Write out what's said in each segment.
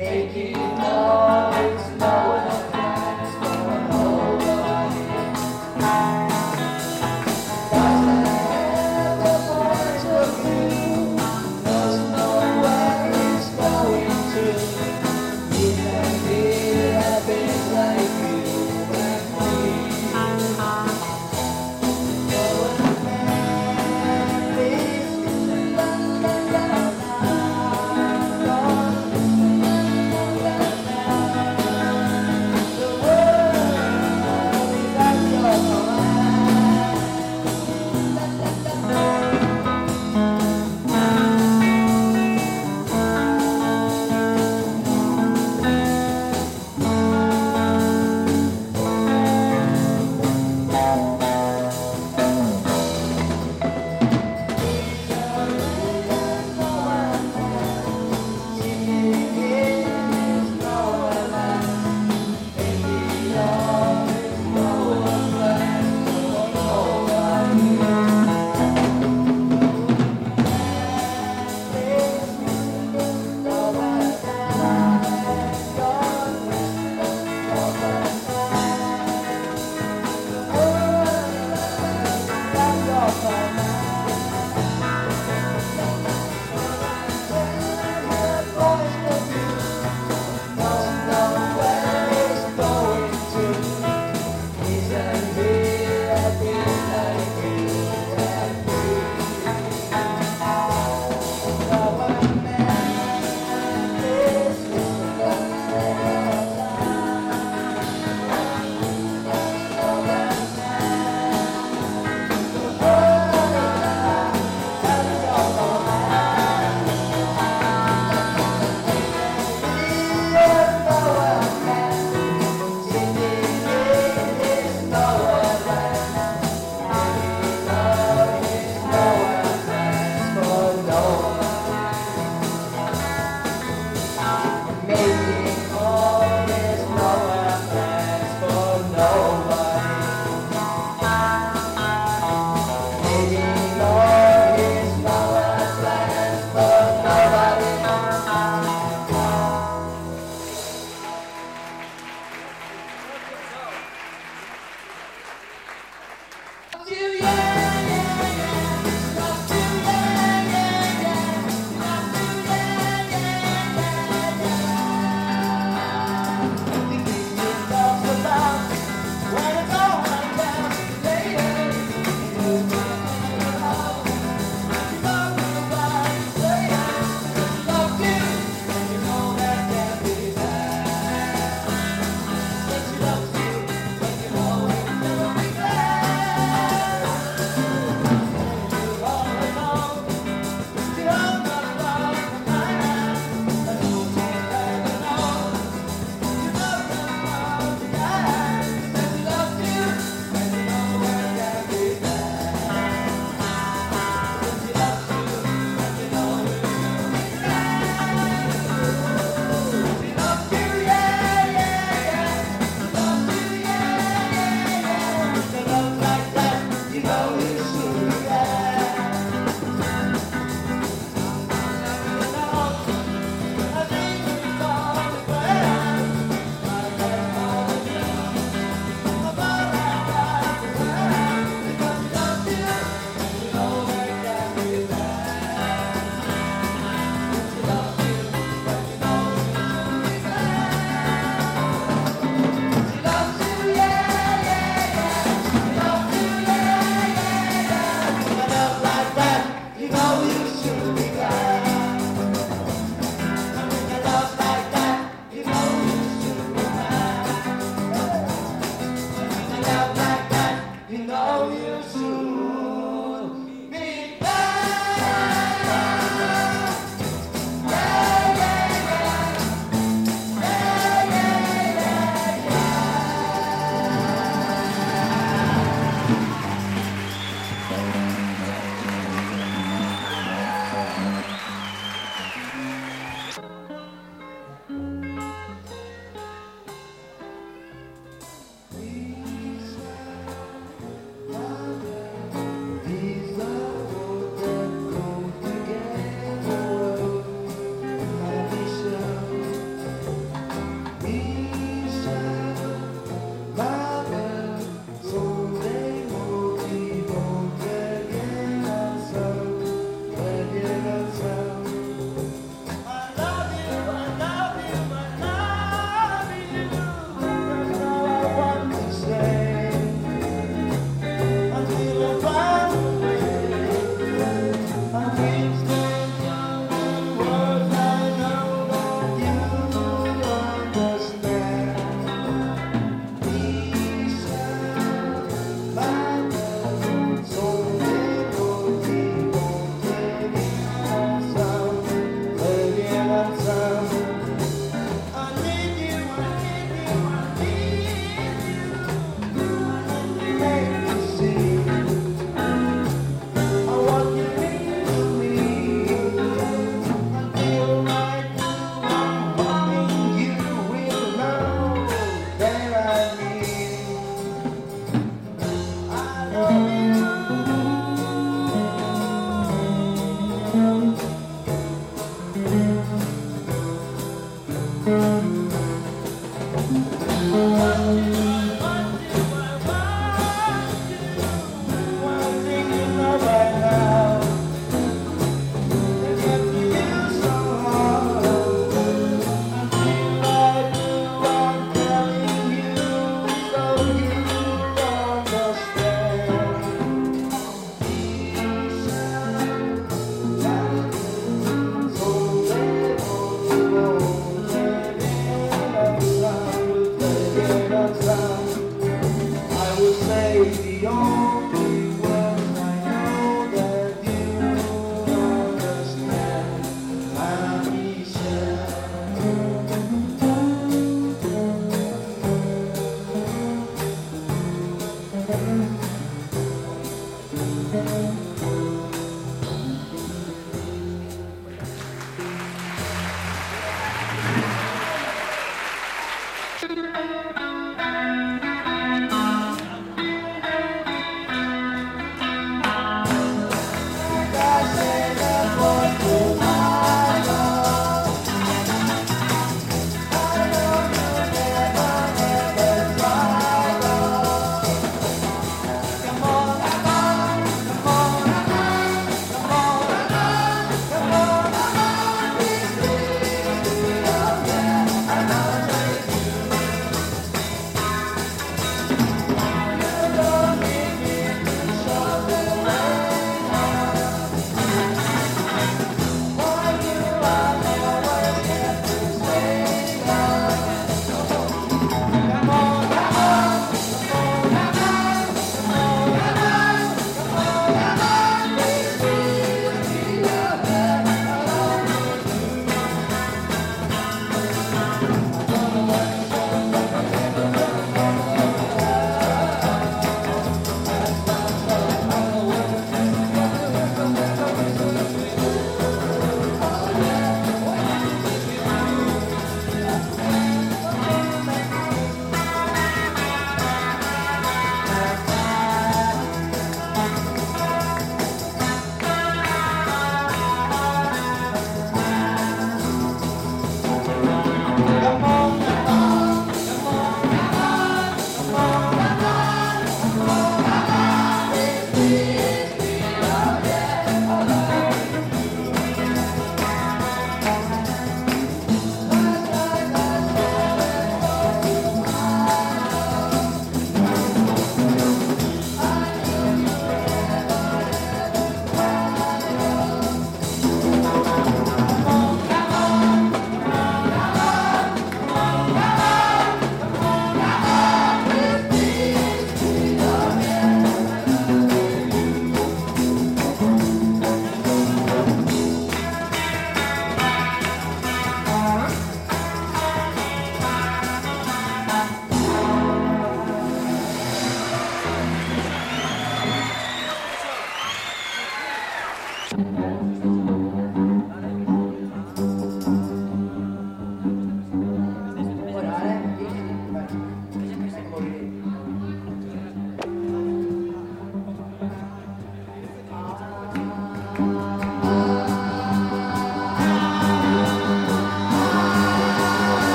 Make it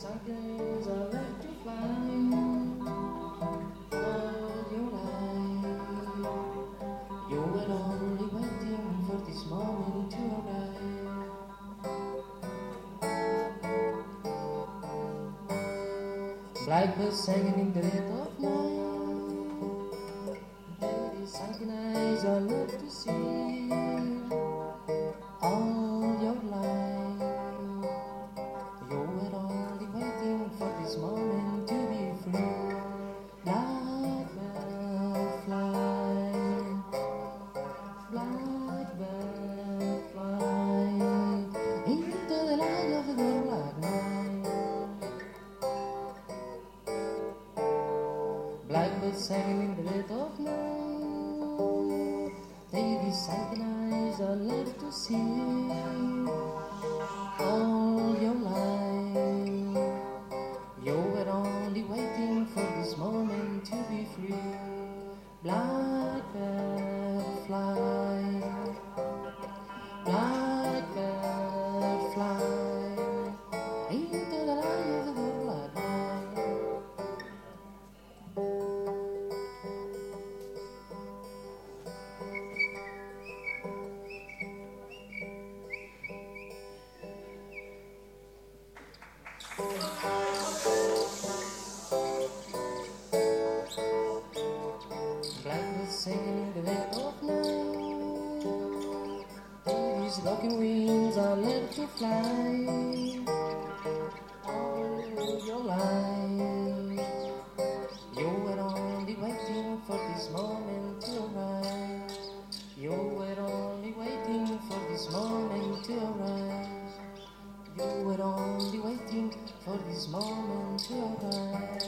Suckers are left to find all your life. You were only waiting for this moment to arrive. Blackbirds singing in the rain. morning to arrive. You were only waiting for this moment to arrive.